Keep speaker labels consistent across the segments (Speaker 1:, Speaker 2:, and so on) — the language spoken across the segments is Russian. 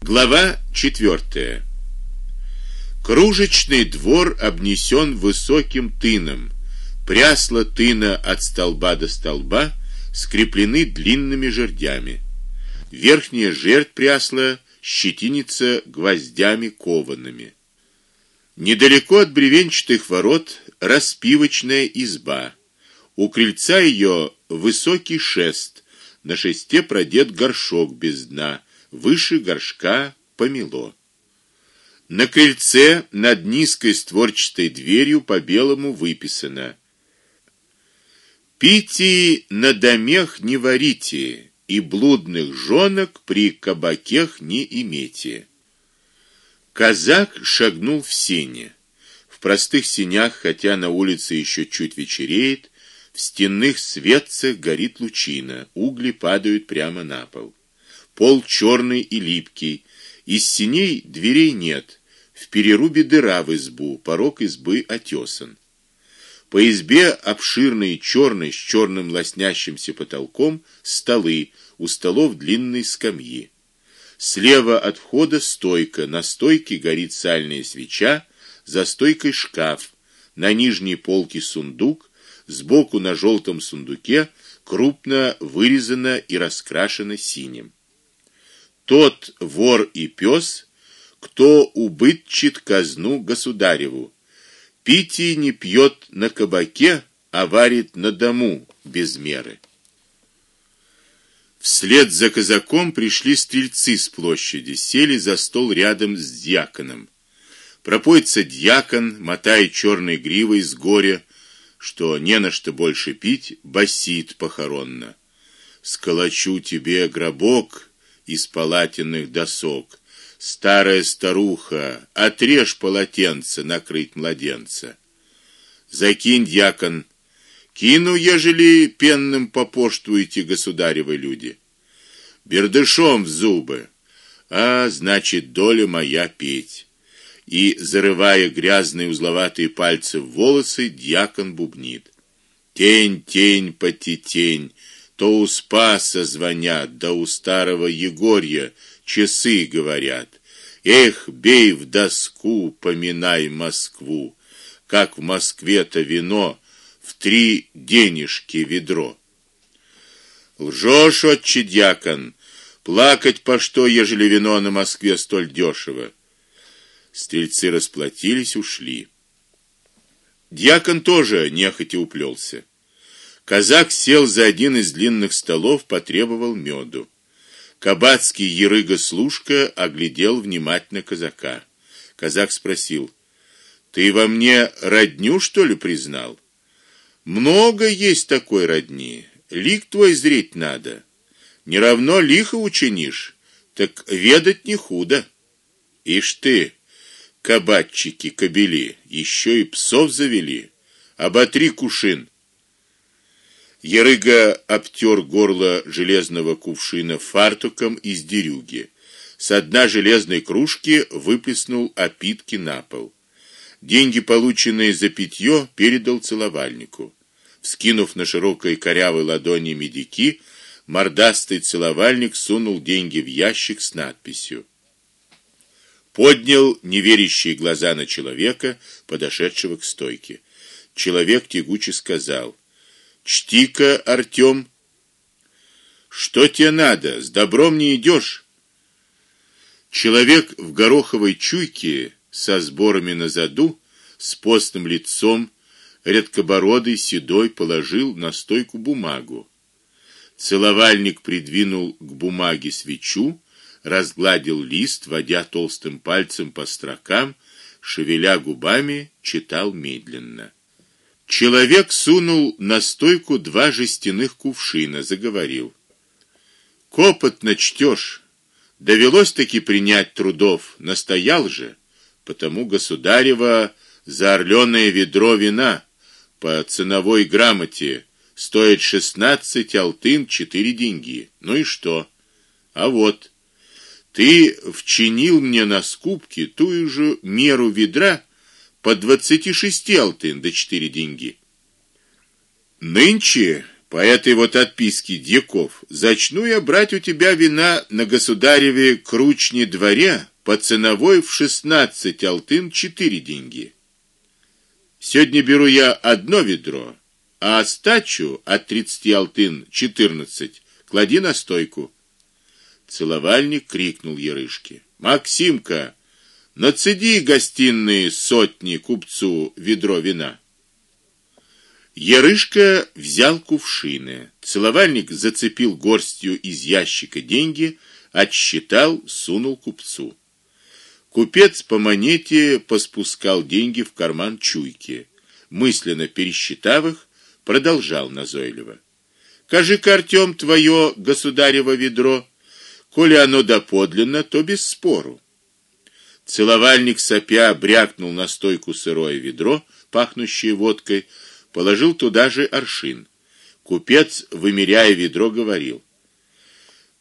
Speaker 1: Глава четвертая. Кружечный двор обнесен высоким тыном. Прясла тына от столба до столба скреплены длинными жердями. Верхняя жердь прясла щетинится гвоздями коваными. Недалеко от бревенчатых ворот распивочная изба. У крыльца ее высокий шест, на шесте продет горшок без дна, выше горшка помело. На крыльце над низкой створчатой дверью по белому выписано: Пити на домех не варите, и блудных жонок при кабакех не имейте. Казак шагнул в сене. В простых сенях, хотя на улице еще чуть вечереет, в стенных светцах горит лучина, угли падают прямо на пол. Пол черный и липкий, из сеней дверей нет. В перерубе дыра в избу, порог избы отесан. По избе обширный черный с черным лоснящимся потолком столы, у столов длинные скамьи. Слева от входа стойка, на стойке горит сальная свеча, за стойкой шкаф, на нижней полке сундук, сбоку на желтом сундуке крупно вырезано и раскрашено синим. Тот вор и пес, кто убытчит казну государеву, пить не пьет на кабаке, а варит на дому без меры. Вслед за казаком пришли стрельцы с площади, сели за стол рядом с дьяконом. Пропоится дьякон, мотая черной гривой с горя, что не на что больше пить, басит похоронно. Сколочу тебе гробок из палатиных досок. Старая старуха, отрежь полотенце накрыть младенца. Закинь дьякон Кину, ежели пенным попоштуете государевы люди. Бердышом в зубы. А значит, доля моя петь. И зарывая грязные узловатые пальцы в волосы, дьякон бубнит: Тень, тень, потетень, то у Спаса звонят, да у старого Егорья часы говорят. Эх, бей в доску, поминай Москву, как в Москве-то вино в три денежки ведро. Лжешь, отче дьякон, плакать по что, ежели вино на Москве столь дешево. Стрельцы расплатились, ушли. Дьякон тоже нехотя уплелся. Казак сел за один из длинных столов, потребовал меду. Кабацкий ерыга служка оглядел внимательно казака. Казак спросил: "Ты во мне родню, что ли, признал?" Много есть такой родни. Лик твой зреть надо. Не равно лихо учинишь, так ведать не худо. Ишь ты, кабачики кобели, еще и псов завели. Оботри кушин. Ярыга обтер горло железного кувшина фартуком из дерюги. С дна железной кружки выплеснул опитки на пол. Деньги, полученные за питье, передал целовальнику. Скинув на широкой корявой ладони медики, мордастый целовальник сунул деньги в ящик с надписью. Поднял неверящие глаза на человека, подошедшего к стойке. Человек тягуче сказал: "Чти-ка, Артём, что тебе надо? С добром не идешь?" Человек в гороховой чуйке со сборами на заду, с постным лицом, редкобородый седой положил на стойку бумагу. Целовальник придвинул к бумаге свечу, разгладил лист, водя толстым пальцем по строкам, шевеля губами, читал медленно. Человек сунул на стойку два жестяных кувшина, заговорил: "Копотно чтёшь. Довелось таки принять трудов, настоял же, потому государева за орлёное ведро вина по ценовой грамоте стоит 16 алтын 4 деньги. Ну и что? А вот ты вчинил мне на скупке ту же меру ведра по 26 алтын до да 4 деньги. Нынче По этой вот отписке Дьяков зачну я брать у тебя вина на государеве кручне дворе по ценовой в 16 алтын 4 деньги. Сегодня беру я одно ведро, а остачу от 30 алтын 14 клади на стойку. Целовальник крикнул Ерышке: "Максимка, нацеди гостиные сотни купцу ведро вина". Ерышка взял кувшины. Целовальник зацепил горстью из ящика деньги, отсчитал, сунул купцу. Купец по монете поспускал деньги в карман чуйки. Мысленно пересчитав их, продолжал назойливо: "Кажи-ка, Артём, твое государево ведро, коли оно доподлинно, то без спору". Целовальник сопя брякнул на стойку сырое ведро, пахнущее водкой, положил туда же аршин. Купец, вымеряя ведро, говорил: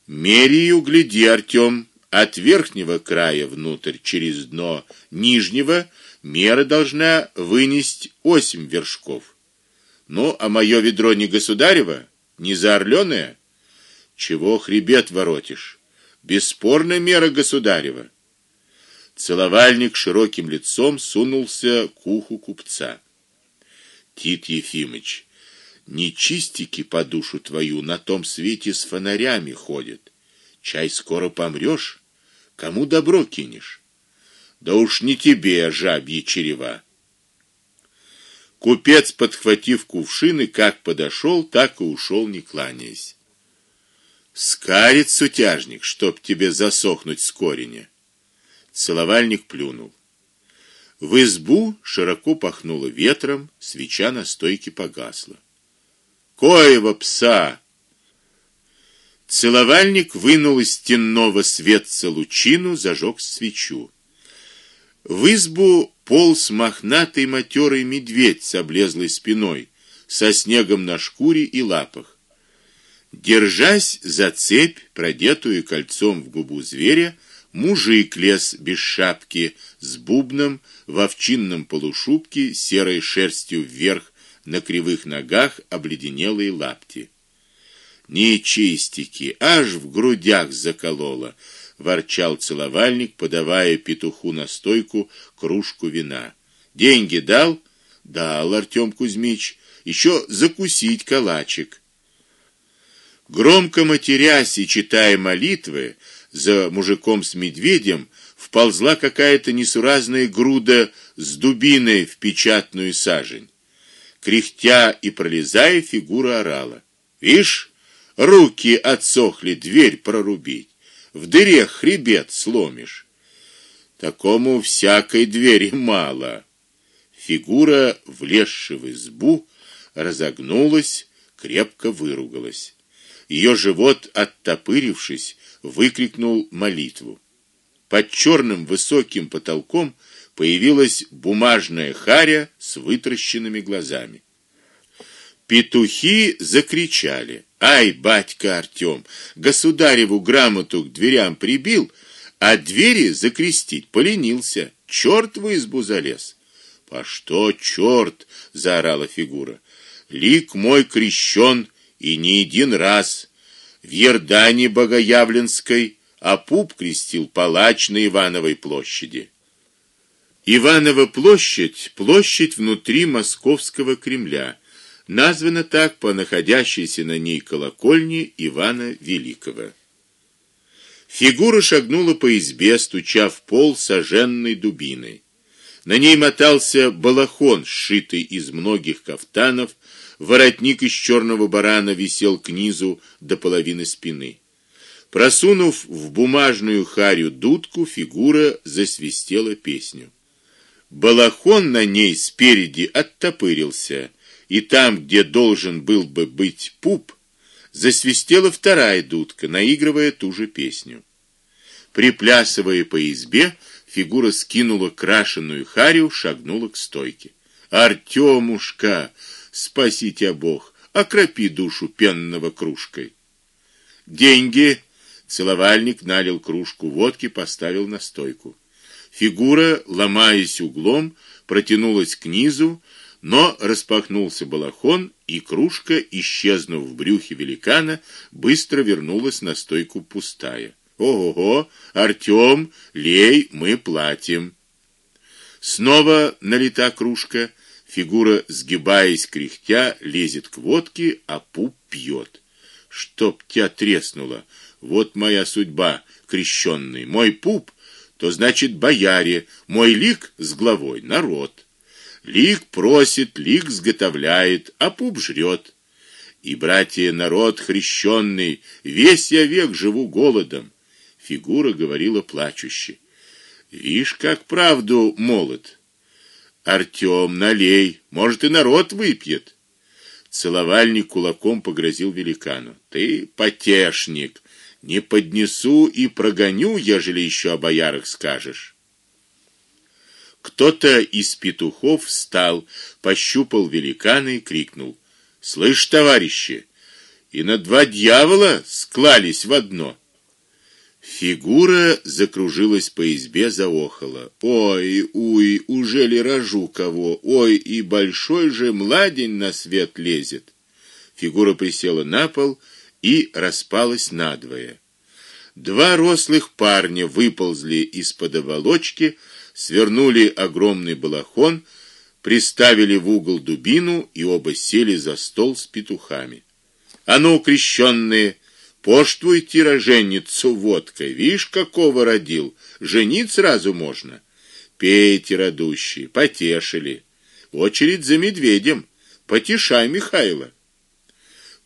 Speaker 1: "Мерию, гляди, Артём, от верхнего края внутрь через дно нижнего мера должна вынести восемь вершков. Ну, а моё ведро не государево, не заорлёное, чего хребет воротишь? Бесспорная мера государева. Целовальник широким лицом сунулся к уху купца. Тит Ефимыч, не чистики по душу твою на том свете с фонарями ходят. Чай скоро помрёшь, кому добро кинешь? Да уж не тебе, жабьи черева. Купец, подхватив кувшины, как подошел, так и ушел, не кланяясь. Скарит сутяжник, чтоб тебе засохнуть с. Целовальник плюнул. В избу широко пахнуло ветром, свеча на стойке погасла. Коего пса Целовальник вынул из стенного светца лучину, зажег свечу. В избу полз мохнатый матерый медведь с облезлой спиной, со снегом на шкуре и лапах. Держась за цепь, продетую кольцом в губу зверя, мужик лез без шапки, с бубном, в овчинном полушубке, серой шерстью вверх, на кривых ногах обледенелые лапти. Нечистики, аж в грудях закололо, ворчал целовальник, подавая петуху на стойку кружку вина. Деньги дал? Дал, Артём Кузьмич, еще закусить калачик. Громко матерясь и читая молитвы, за мужиком с медведем вползла какая-то несуразная груда с дубиной в печатную сажень. Кряхтя и пролезая, фигура орала: "Вишь, Руки отсохли дверь прорубить. В дыре хребет сломишь. Такому всякой двери мало. Фигура, влезшая в избу, разогнулась, крепко выругалась. Ее живот, оттопырившись, выкрикнул молитву. Под черным высоким потолком появилась бумажная харя с вытращенными глазами. Петухи закричали: "Ай, батька Артём, государеву грамоту к дверям прибил, а двери закрестить поленился. Чёрт в избу залез". "По что чёрт?" заорала фигура. "Лик мой крещен и не один раз в Ердане Богоявленской, а пуп крестил палач на Ивановой площади". Иванова площадь площадь внутри Московского Кремля названа так по находящейся на ней колокольне Ивана Великого. Фигура шагнула по избе, стуча в пол соженной дубиной. На ней мотался балахон, сшитый из многих кафтанов, воротник из черного барана висел к низу до половины спины. Просунув в бумажную харю дудку, фигура засвистела песню. Балахон на ней спереди оттопырился и там, где должен был бы быть пуп, засвистела вторая дудка, наигрывая ту же песню. Приплясывая по избе, фигура скинула крашеную харю, шагнула к стойке. Артемушка, спаси тебя Бог, окропи душу пенного кружкой. Деньги. Целовальник налил кружку водки, поставил на стойку. Фигура, ломаясь углом, протянулась к низу, Но распахнулся балахон, и кружка, исчезнув в брюхе великана, быстро вернулась на стойку пустая. Ого-го, Артём, лей, мы платим. Снова налита кружка, фигура, сгибаясь кряхтя, лезет к водке, а пуп пьет. Чтоб тебя треснуло. Вот моя судьба, крещенный. Мой пуп, то значит бояре, мой лик с главой народ. Лик просит, лик сготовляет, а пуп жрет. И братья народ хрещенный, весь я век живу голодом. Фигура говорила плачуще. Вишь, как правду молод. Артём, налей, может и народ выпьет. Целовальник кулаком погрозил великану. Ты потешник, не поднесу и прогоню, ежели еще о боярах скажешь. Кто-то из петухов встал, пощупал великана и крикнул: "Слышь, товарищи, и на два дьявола склались в одно". Фигура закружилась по избе, заохала. Ой, уй, уже ли рожу кого? Ой, и большой же младень на свет лезет. Фигура присела на пол и распалась надвое. Два рослых парня выползли из-под оболочки, свернули огромный балахон, приставили в угол дубину и оба сели за стол с петухами. А ну, крещенные, Поштвуйте роженицу водкой, видишь, какого родил, женить сразу можно. Пейте, радущие, потешили. Очередь за медведем. Потешай, Михайло.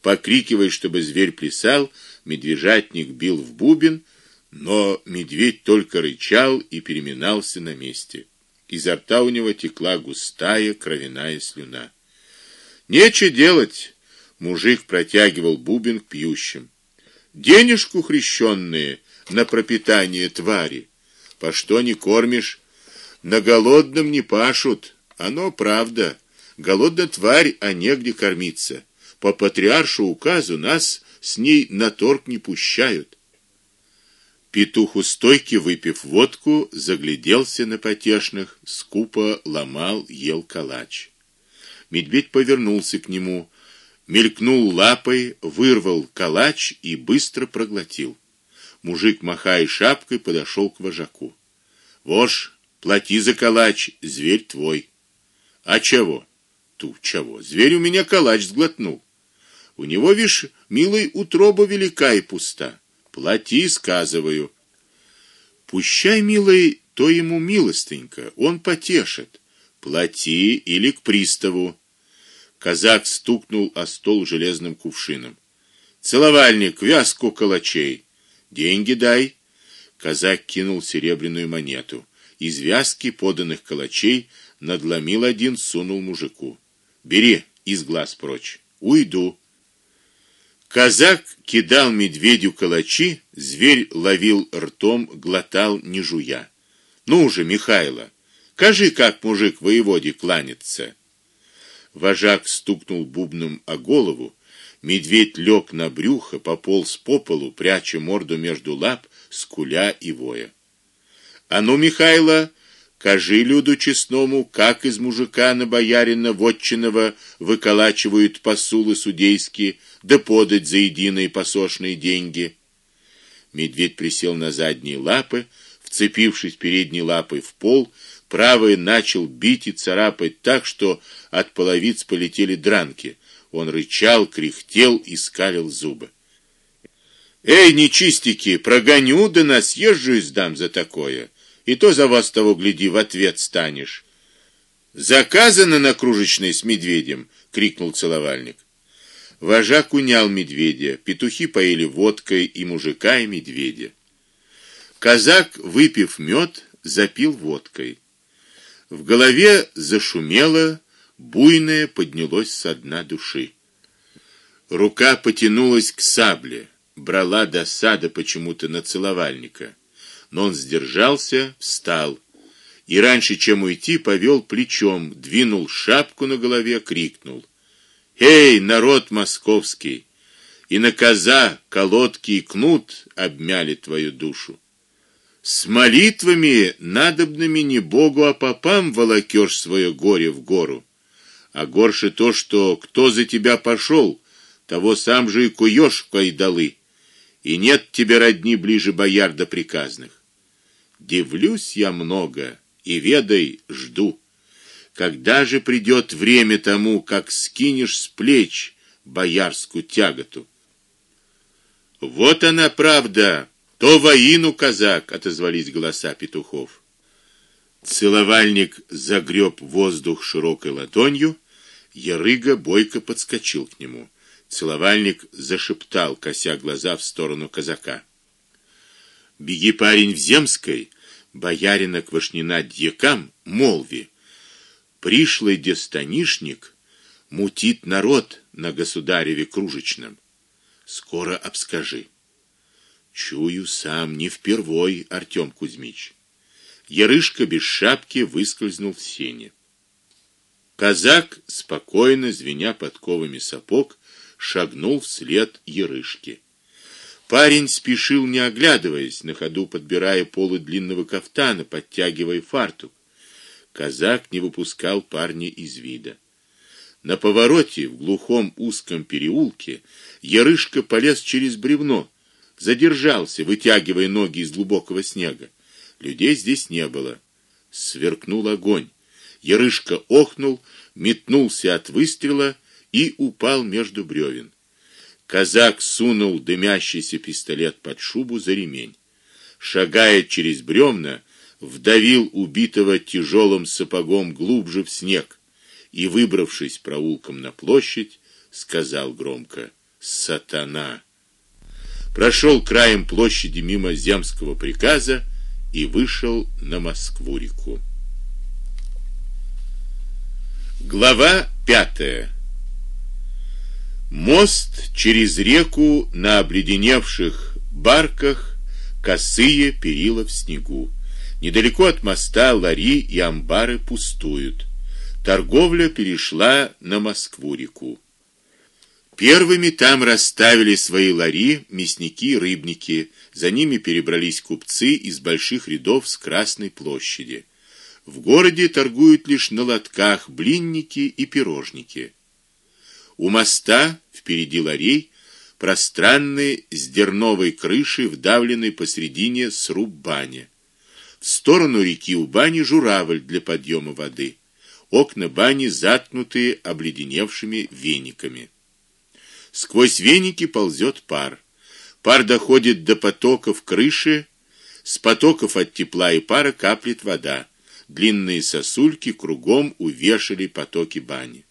Speaker 1: Покрикивая, чтобы зверь плясал, медвежатник бил в бубен, но медведь только рычал и переминался на месте. Изо рта у него текла густая кровяная слюна. Нечего делать, мужик протягивал бубен к пьющим денежку хрещённые на пропитание твари. По что не кормишь? На голодном не пашут. Оно правда. Голодная тварь, а негде кормиться. По патриаршу указу нас с ней на торг не пущают. Петух у стойки, выпив водку, загляделся на потешных, скупо ломал, ел калач. Медведь повернулся к нему, мелькнул лапой, вырвал калач и быстро проглотил. Мужик, махая шапкой, подошел к вожаку. Вож, плати за калач, зверь твой. А чего? Ту чего? Зверь у меня калач сглотнул. У него, вишь, милый утроба велика и пуста. Плати, сказываю. Пущай, милый, то ему милостенько, он потешит. Плати или к приставу. Казак стукнул о стол железным кувшином. Целовальник, вязку калачей. Деньги дай. Казак кинул серебряную монету. Из вязки поданных калачей надломил один, сунул мужику. Бери, из глаз прочь. Уйду. Казак кидал медведю калачи, зверь ловил ртом, глотал не жуя. Ну же, Михайло, кажи, как мужик воеводе кланяться. Вожак стукнул бубном о голову, медведь лег на брюхо, пополз по полу, пряча морду между лап, скуля и воя. А ну, Михайло, кажи люду честному, как из мужика на боярина вотчинного выколачивают посулы судейские, да подать за единые посошные деньги. Медведь присел на задние лапы, вцепившись передней лапой в пол, правый начал бить и царапать так, что от половиц полетели дранки. Он рычал, кряхтел и скалил зубы. Эй, нечистики, прогоню да на съезжу и сдам за такое. И то за вас того гляди в ответ станешь. Заказано на кружечной с медведем, крикнул целовальник. Вожак унял медведя, петухи поели водкой и мужика, и медведя. Казак, выпив мед, запил водкой. В голове зашумело, буйное поднялось со дна души. Рука потянулась к сабле, брала досада почему-то на целовальника, но он сдержался, встал и раньше, чем уйти, повел плечом, двинул шапку на голове, крикнул: "Эй, народ московский! И на коза, колодки и кнут обмяли твою душу. С молитвами надобными не Богу, а попам волокёшь свое горе в гору. А горше то, что кто за тебя пошел, того сам же и куешь в кайдалы. И нет тебе родни ближе бояр до приказных. Дивлюсь я много и ведай, жду. Когда же придет время тому, как скинешь с плеч боярскую тяготу? Вот она правда, то воину казак, отозвались голоса петухов. Целовальник загреб воздух широкой ладонью, Ярыга бойко подскочил к нему. Целовальник зашептал, кося глаза в сторону казака. Беги, парень, в земской, боярина Квашнина дьякам, молви. Пришлый дестанишник мутит народ на государеве кружечном. Скоро обскажи. Чую сам не впервой, Артем Кузьмич. Ярышка без шапки выскользнул в сене. Казак, спокойно звеня подковами сапог, шагнул вслед Ярышке. Парень спешил, не оглядываясь, на ходу подбирая полы длинного кафтана, подтягивая фартук. Казак не выпускал парня из вида. На повороте в глухом узком переулке Ярышка полез через бревно, задержался, вытягивая ноги из глубокого снега. Людей здесь не было. Сверкнул огонь. Ярышка охнул, метнулся от выстрела и упал между бревен. Казак сунул дымящийся пистолет под шубу за ремень. Шагая через бревна, вдавил убитого тяжелым сапогом глубже в снег и, выбравшись проулком на площадь, сказал громко: "Сатана!" Прошел краем площади мимо земского приказа и вышел на Москву-реку. Глава пятая. Мост через реку на обледеневших барках, косые перила в снегу. Недалеко от моста лари и амбары пустуют. Торговля перешла на Москву-реку. Первыми там расставили свои лари мясники и рыбники, за ними перебрались купцы из больших рядов с Красной площади. В городе торгуют лишь на лотках блинники и пирожники. У моста впереди ларей пространные с дерновой крышей, вдавленной посредине сруб бани. В сторону реки у бани журавль для подъема воды. Окна бани заткнуты обледеневшими вениками. Сквозь веники ползет пар. Пар доходит до потоков крыши, с потоков от тепла и пара каплет вода. Длинные сосульки кругом увешали потоки бани.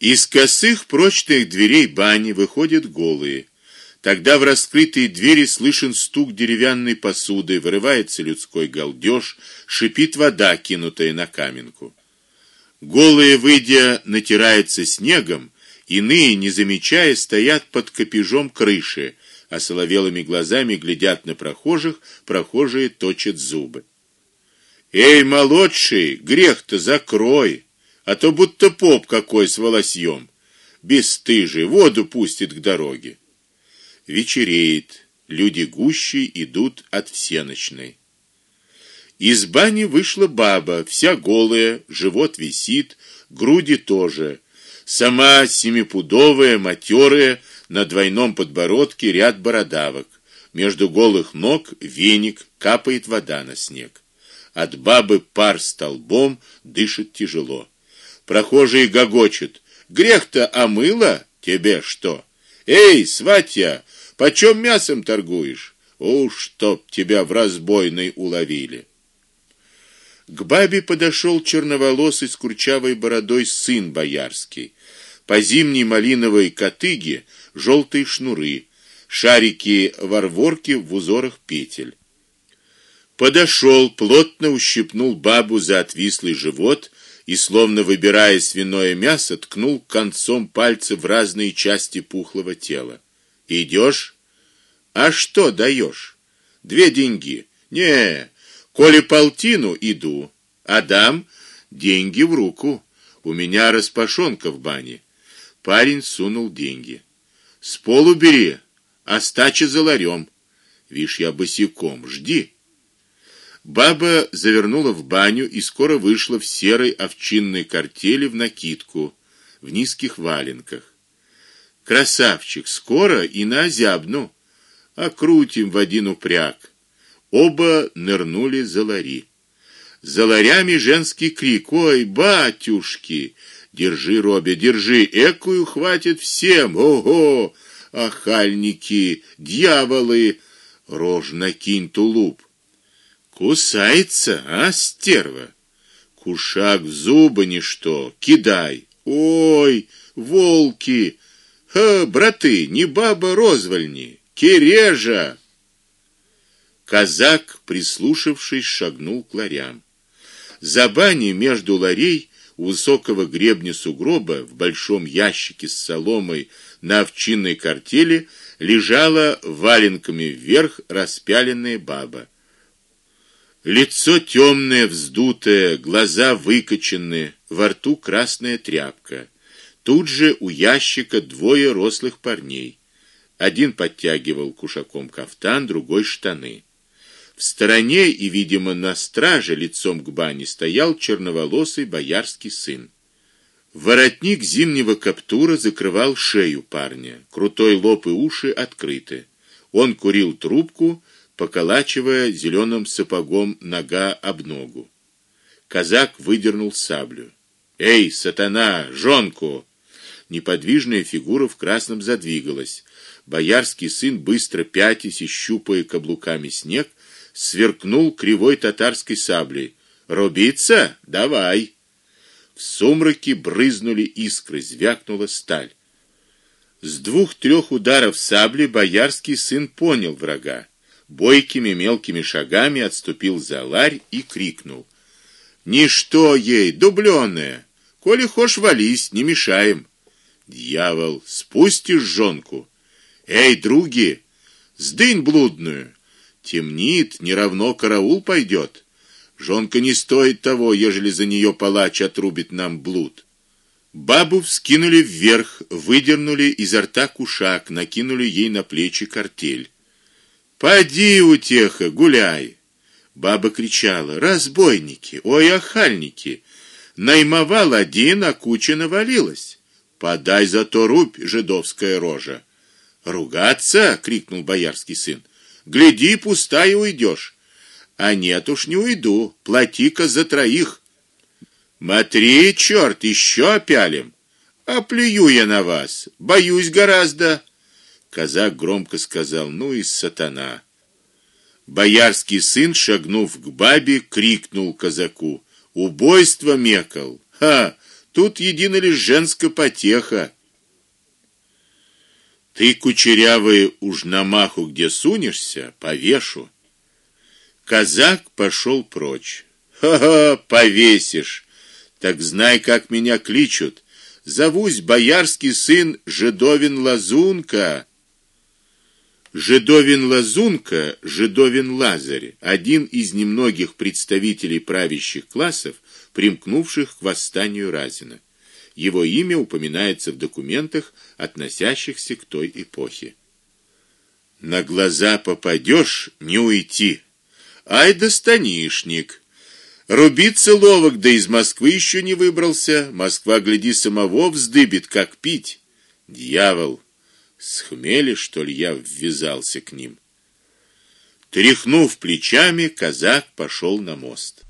Speaker 1: Из косых прочных дверей бани выходят голые. Тогда в раскрытые двери слышен стук деревянной посуды, вырывается людской галдёж, шипит вода, кинутая на каменку. Голые, выйдя, натираются снегом, Иные, не замечая, стоят под капежом крыши, а соловелыми глазами глядят на прохожих, прохожие точат зубы. Эй, молодший, грех-то закрой, а то будто поп какой с волосьем. Бесстыжий, воду пустит к дороге. Вечереет, люди гуще идут от всеночной. Из бани вышла баба, вся голая, живот висит, груди тоже Сама семипудовая, матерая, на двойном подбородке ряд бородавок. Между голых ног веник, капает вода на снег. От бабы пар столбом, дышит тяжело. Прохожие гогочут: "Грех-то омыла, тебе что? Эй, сватья, почем мясом торгуешь? Уж чтоб тебя в разбойной уловили". К бабе подошел черноволосый с курчавой бородой сын боярский по зимней малиновой котыге желтые шнуры, шарики ворворки в узорах петель. Подошел, плотно ущипнул бабу за отвислый живот и словно выбирая свиное мясо, ткнул концом пальца в разные части пухлого тела. Идешь? А что даешь? Две деньги. Не, коли полтину иду, а дам деньги в руку. У меня распашонка в бане. Парень сунул деньги. С полу бери, остача за ларем. Вишь, я босиком, жди. Баба завернула в баню и скоро вышла в серой овчинной картели в накидку, в низких валенках. Красавчик, скоро и на озябну, окрутим в один упряг. Оба нырнули за лари. За ларями женский крик: "Ой, батюшки! Держи, Робя, держи, экую хватит всем. Ого! Ахальники, дьяволы, рожь накинь тулуп. Кусается, а стерва. Кушак в зубы ничто, кидай. Ой, волки! Ха, браты, не баба розвольни, кирежа. Казак, прислушавшись, шагнул к ларям. За баней между ларей у высокого гребня сугроба в большом ящике с соломой на овчинной картели лежала валенками вверх распяленная баба. Лицо темное, вздутое, глаза выкоченные, во рту красная тряпка. Тут же у ящика двое рослых парней. Один подтягивал кушаком кафтан, другой штаны. В стороне и, видимо, на страже лицом к бане стоял черноволосый боярский сын. Воротник зимнего каптура закрывал шею парня, крутой лоб и уши открыты. Он курил трубку, поколачивая зеленым сапогом нога об ногу. Казак выдернул саблю. "Эй, сатана, жонку!" Неподвижная фигура в красном задвигалась. Боярский сын быстро пятясь и щупая каблуками снег, сверкнул кривой татарской саблей. "Рубиться? Давай!" В сумраке брызнули искры, звякнула сталь. С двух-трех ударов сабли боярский сын понял врага. Бойкими мелкими шагами отступил за ларь и крикнул: "Ничто ей, дублёная! Коли хошь вались, не мешаем". Дьявол, спустишь жонку. Эй, други, сдынь блудную. Темнит, не равно караул пойдет. Жонка не стоит того, ежели за нее палач отрубит нам блуд. Бабу вскинули вверх, выдернули изо рта кушак, накинули ей на плечи картель. Поди, утеха, гуляй. Баба кричала: "Разбойники, ой, охальники!" Наймовал один, а куча навалилась. Подай за то рубь, жидовская рожа. Ругаться, крикнул боярский сын. Гляди, пустая уйдешь. А нет уж не уйду. Плати-ка за троих. Матри, черт, еще опялим. А плюю я на вас. Боюсь гораздо. Казак громко сказал: "Ну и сатана". Боярский сын, шагнув к бабе, крикнул казаку: "Убойство мекал! Ха, тут едино лишь женская потеха". Ты кучерявый уж на маху где сунешься, повешу. Казак пошел прочь. Ха-ха, повесишь. Так знай, как меня кличут. Зовусь боярский сын Жедовин Лазунка. Жедовин Лазунка, Жедовин Лазарь, один из немногих представителей правящих классов, примкнувших к восстанию Разина. Его имя упоминается в документах, относящихся к той эпохе. На глаза попадешь, не уйти. Ай да станишник. Рубиться ловок, да из Москвы еще не выбрался. Москва, гляди, самого вздыбит, как пить. Дьявол, с хмели, что ли, я ввязался к ним. Тряхнув плечами, казак пошел на мост.